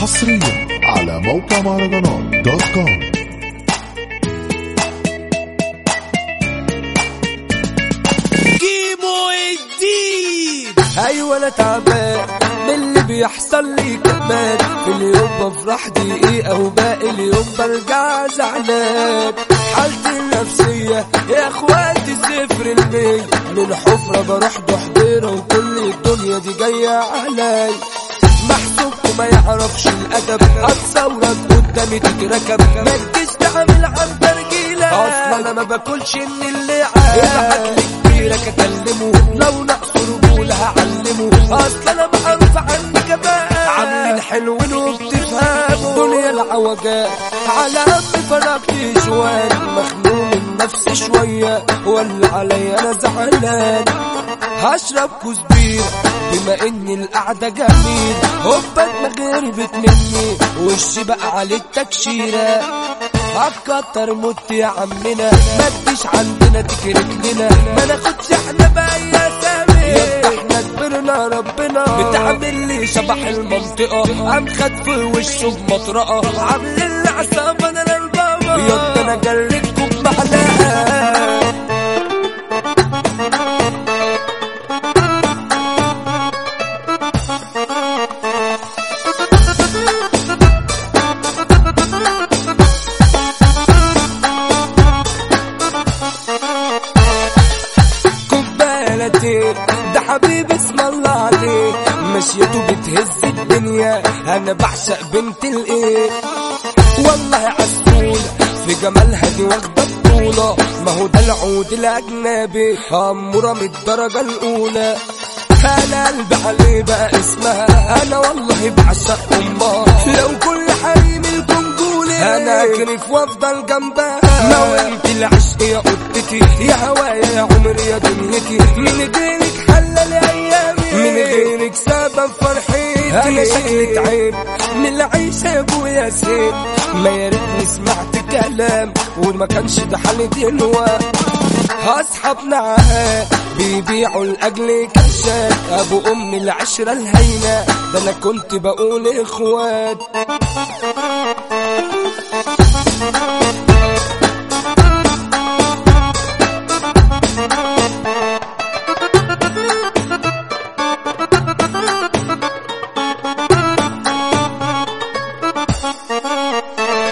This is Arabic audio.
حصريا على موقع مهرجانات دوت كوم. كيمو الدين. أيوه أنا تعبان من اللي بيحصل لي كمان في اليوم بفرح دقيقة وباقي اليوم برجع زعلان. حالتي النفسية يا إخواتي صفر المية من حفرة بروح بحضيرة وكل الدنيا دي جاية علي محسوب وما يعرفش الأدب. هتصورك قدامي تتركب. ما تجيش تعمل عن ترجيلة أصلا أنا ما باكلش من اللي لي كبيرك أكلمه. لو نقص رجولة هعلمه أصلا أنا معروف عني كمان عاملين حلوين وبتفهموا. دنيا العوجات على هم فرقت شوان مخنوق من نفسي شوية. ولا عليا أنا زعلان. هشرب كوز بير بما ان القعدة جميل. هوبا دماغي هربت مني وشي بقى عليه التكشيرة هتكتر موت يا عمنا ما تجيش عندنا تكرك لنا ما ناخدش إحنا بقى يا سامي. إحنا كبرنا ربنا. بتعمل لي شبح المنطقة قام خد في وشه بمطرقة. عاملين لي عصابة أنا البابا يا أنا جلدكم بمعلقة كوبالتين ده حبيبي اسم الله عليه مشيته بتهز الدنيا. أنا بعشق بنت الإيه. والله عسولة في جمالها دي واخدة بطولة ما هو ده العود الأجنبي. امورة من الدرجة الأولى. أنا قلبي عليه بقى اسمها. أنا والله بعشق أمها. لو كل أنا اكرف وافضل جنبها. انت العشق يا قطتي يا هوايا يا عمري يا دنيتي. من غيرك حلل ايامي من غيرك سبب فرحتي أنا شكلي تعب من العيش يا ابويا سيب ما يا ريتني سمعت كلام وما كانش ده دلوقتي أصحابنا عهد بيبيعوا لاجل كشات أبو ام العشرة الهينة. ده أنا كنت بقول إخوات.